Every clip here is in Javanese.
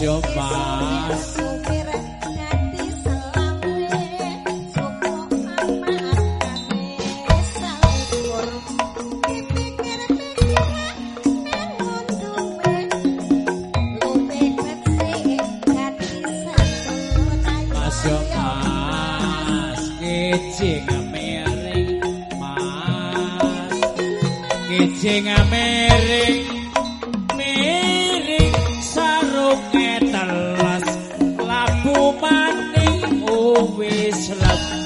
yo mas. Yo mas. Kecing miring mas. Kecing miring always love.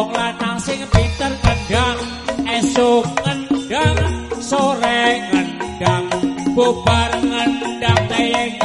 wong lanang sing pinter kendang esuk kendang sore kendang bubar kendang teh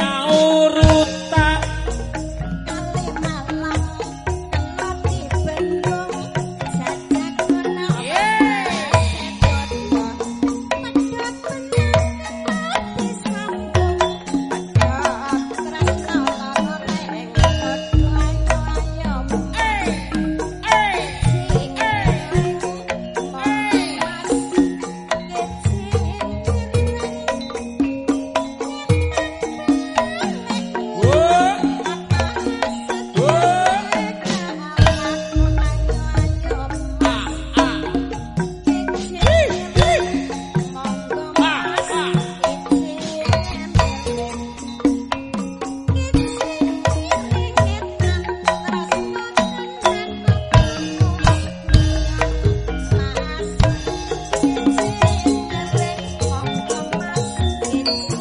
Thank you.